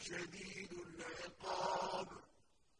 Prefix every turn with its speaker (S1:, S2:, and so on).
S1: شَدِيدٌ